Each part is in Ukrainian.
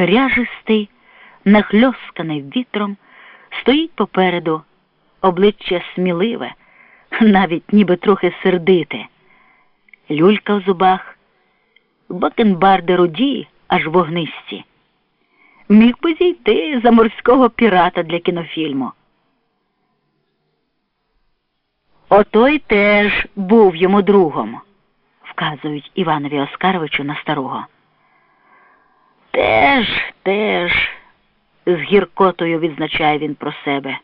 кряжистий, нахльосканий вітром, стоїть попереду, обличчя сміливе, навіть ніби трохи сердите, люлька в зубах, бакенбарди руді, аж вогнисті. Міг би зійти за морського пірата для кінофільму. Отой теж був йому другом, вказують Іванові Оскаровичу на старого. Теж, теж, з гіркотою відзначає він про себе.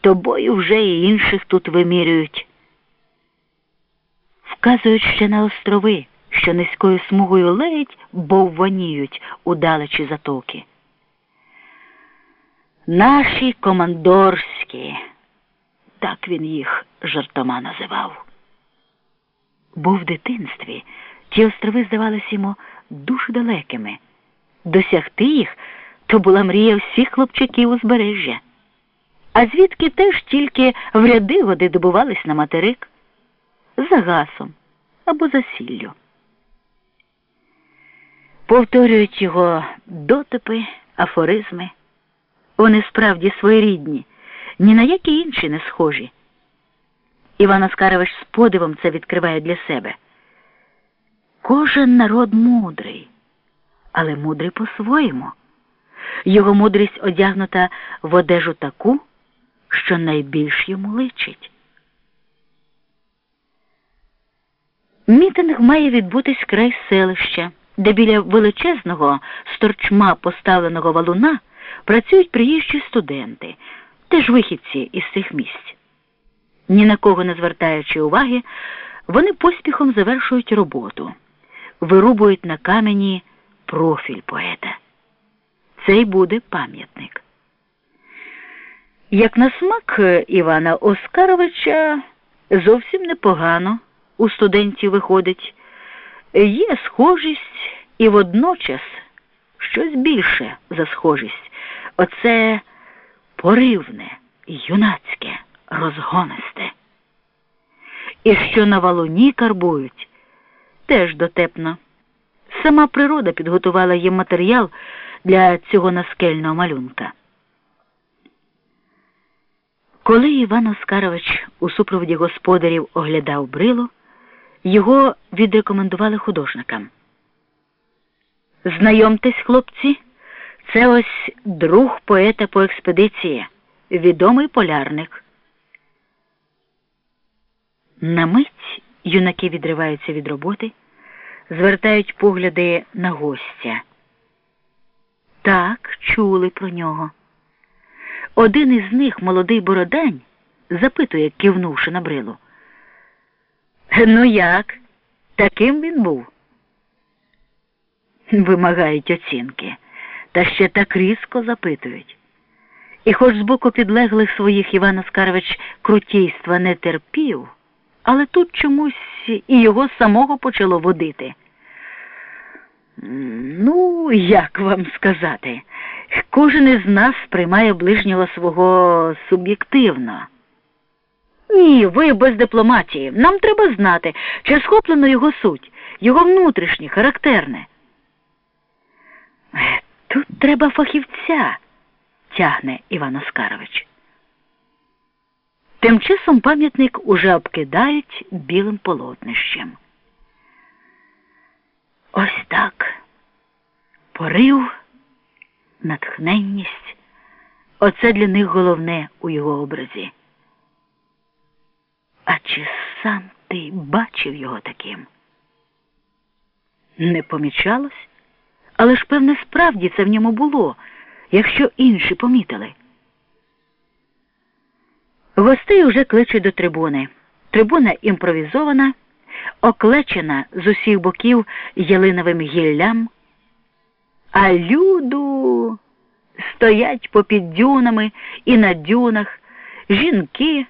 Тобою вже і інших тут вимірюють. Вказують ще на острови, що низькою смугою ледь бовваніють у далечі затоки. Наші командорські, так він їх жартома називав. Був в дитинстві, ті острови здавалися йому дуже далекими. Досягти їх то була мрія всіх хлопчаків узбережжя. А звідки теж тільки в ряди води добувались на материк за гасом або за сіллю. Повторюють його дотипи, афоризми. Вони справді своєрідні, ні на які інші не схожі. Іван Оскарович з подивом це відкриває для себе. Кожен народ мудрий, але мудрий по-своєму. Його мудрість одягнута в одежу таку, що найбільш йому личить. Мітинг має відбутись край селища, де біля величезного сторчма поставленого валуна працюють приїжджі студенти, теж вихідці із цих місць. Ні на кого не звертаючи уваги, вони поспіхом завершують роботу, вирубують на камені профіль поета. Цей буде пам'ятник. Як на смак Івана Оскаровича зовсім непогано у студентів виходить, є схожість і водночас щось більше за схожість. Оце поривне, юнацьке, розгонисте. І що на валуні карбують, теж дотепно. Сама природа підготувала їм матеріал для цього наскельного малюнка. Коли Іван Оскарович у супроводі господарів оглядав брилу, його відрекомендували художникам. Знайомтесь, хлопці, це ось друг поета по експедиції, відомий полярник. На мить юнаки відриваються від роботи, звертають погляди на гостя. Так, чули про нього. Один із них, молодий бородань, запитує, кивнувши на брилу. Ну як? Таким він був? Вимагають оцінки, та ще так різко запитують. І хоч з боку підлеглих своїх Іван Оскарович крутійства не терпів, але тут чомусь і його самого почало водити. Ну, як вам сказати, кожен із нас сприймає ближнього свого суб'єктивно. Ні, ви без дипломатії. Нам треба знати, чи схоплено його суть, його внутрішнє, характерне. Е, тут треба фахівця, тягне Іван Оскарович. Тим часом пам'ятник уже обкидають білим полотнищем. Ось так. Порив, натхненність. Оце для них головне у його образі. А чи сам ти бачив його таким? Не помічалось, але ж, певне, справді це в ньому було, якщо інші помітили. Гостей уже кличуть до трибуни. Трибуна імпровізована, оклечена з усіх боків ялиновим гіллям, а люду стоять попід дюнами і на дюнах, жінки.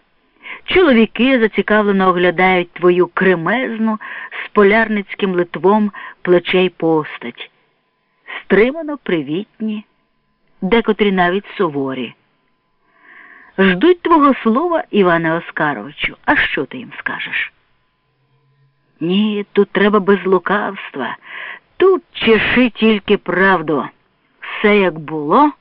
Чоловіки зацікавлено оглядають твою кремезну з полярницьким литвом плечей постать, стримано привітні, декотрі навіть суворі. Ждуть твого слова, Іване Оскаровичу, а що ти їм скажеш? Ні, тут треба без лукавства, тут чеши тільки правду, все як було,